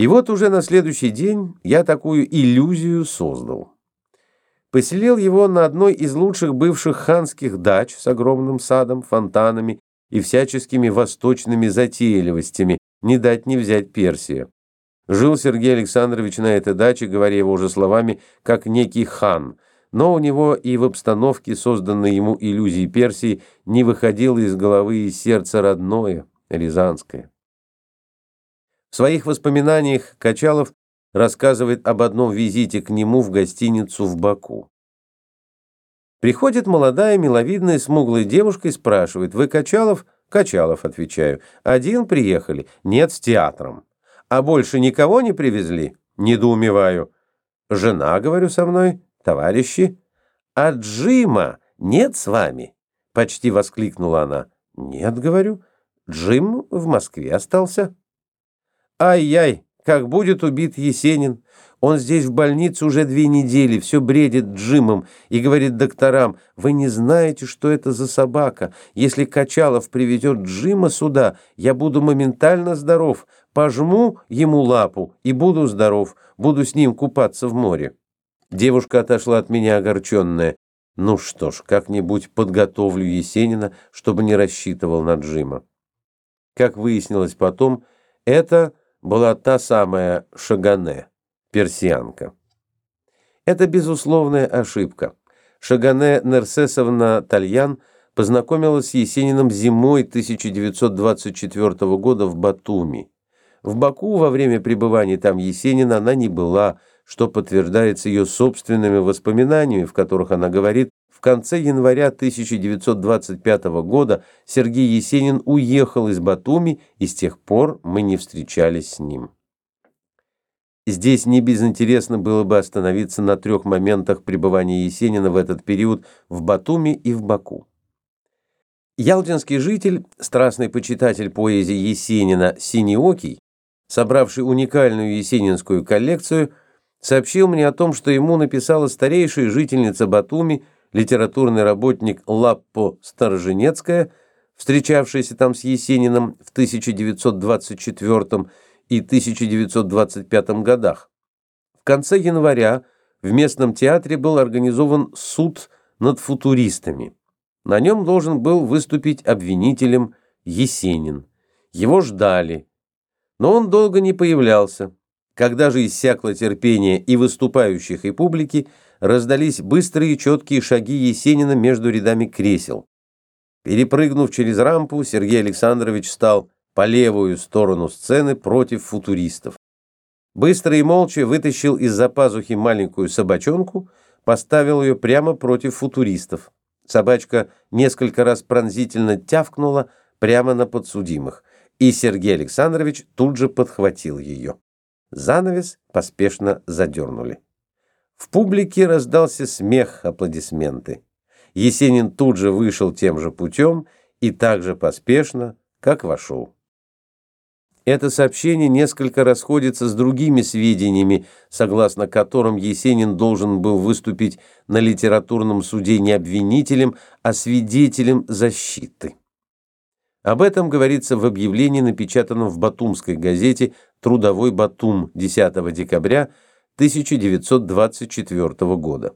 И вот уже на следующий день я такую иллюзию создал. Поселил его на одной из лучших бывших ханских дач с огромным садом, фонтанами и всяческими восточными затейливостями, не дать не взять Персия. Жил Сергей Александрович на этой даче, говоря его уже словами, как некий хан, но у него и в обстановке, созданной ему иллюзией Персии, не выходило из головы и сердца родное, рязанское. В своих воспоминаниях Качалов рассказывает об одном визите к нему в гостиницу в Баку. Приходит молодая, миловидная, смуглая девушка и спрашивает, «Вы Качалов?» «Качалов», отвечаю. «Один приехали?» «Нет, с театром». «А больше никого не привезли?» «Недоумеваю». «Жена, говорю, со мной, товарищи». «А Джима нет с вами?» Почти воскликнула она. «Нет, говорю, Джим в Москве остался». Ай-яй, как будет убит Есенин. Он здесь в больнице уже две недели, все бредит Джимом и говорит докторам, «Вы не знаете, что это за собака. Если Качалов приведет Джима сюда, я буду моментально здоров. Пожму ему лапу и буду здоров, буду с ним купаться в море». Девушка отошла от меня огорченная. Ну что ж, как-нибудь подготовлю Есенина, чтобы не рассчитывал на Джима. Как выяснилось потом, это была та самая Шагане, персианка. Это безусловная ошибка. Шагане Нерсесовна Тальян познакомилась с Есениным зимой 1924 года в Батуми. В Баку во время пребывания там Есенина она не была, что подтверждается ее собственными воспоминаниями, в которых она говорит, в конце января 1925 года Сергей Есенин уехал из Батуми, и с тех пор мы не встречались с ним. Здесь не безинтересно было бы остановиться на трех моментах пребывания Есенина в этот период в Батуми и в Баку. Ялтинский житель, страстный почитатель поэзии Есенина Синеокий, собравший уникальную есенинскую коллекцию, сообщил мне о том, что ему написала старейшая жительница Батуми литературный работник Лаппо Староженецкая, встречавшаяся там с Есениным в 1924 и 1925 годах. В конце января в местном театре был организован суд над футуристами. На нем должен был выступить обвинителем Есенин. Его ждали, но он долго не появлялся. Когда же иссякло терпение и выступающих, и публики, раздались быстрые четкие шаги Есенина между рядами кресел. Перепрыгнув через рампу, Сергей Александрович стал по левую сторону сцены против футуристов. Быстро и молча вытащил из-за пазухи маленькую собачонку, поставил ее прямо против футуристов. Собачка несколько раз пронзительно тявкнула прямо на подсудимых, и Сергей Александрович тут же подхватил ее. Занавес поспешно задернули. В публике раздался смех, аплодисменты. Есенин тут же вышел тем же путем и так же поспешно, как вошел. Это сообщение несколько расходится с другими сведениями, согласно которым Есенин должен был выступить на литературном суде не обвинителем, а свидетелем защиты. Об этом говорится в объявлении, напечатанном в Батумской газете «Трудовой Батум» 10 декабря 1924 года.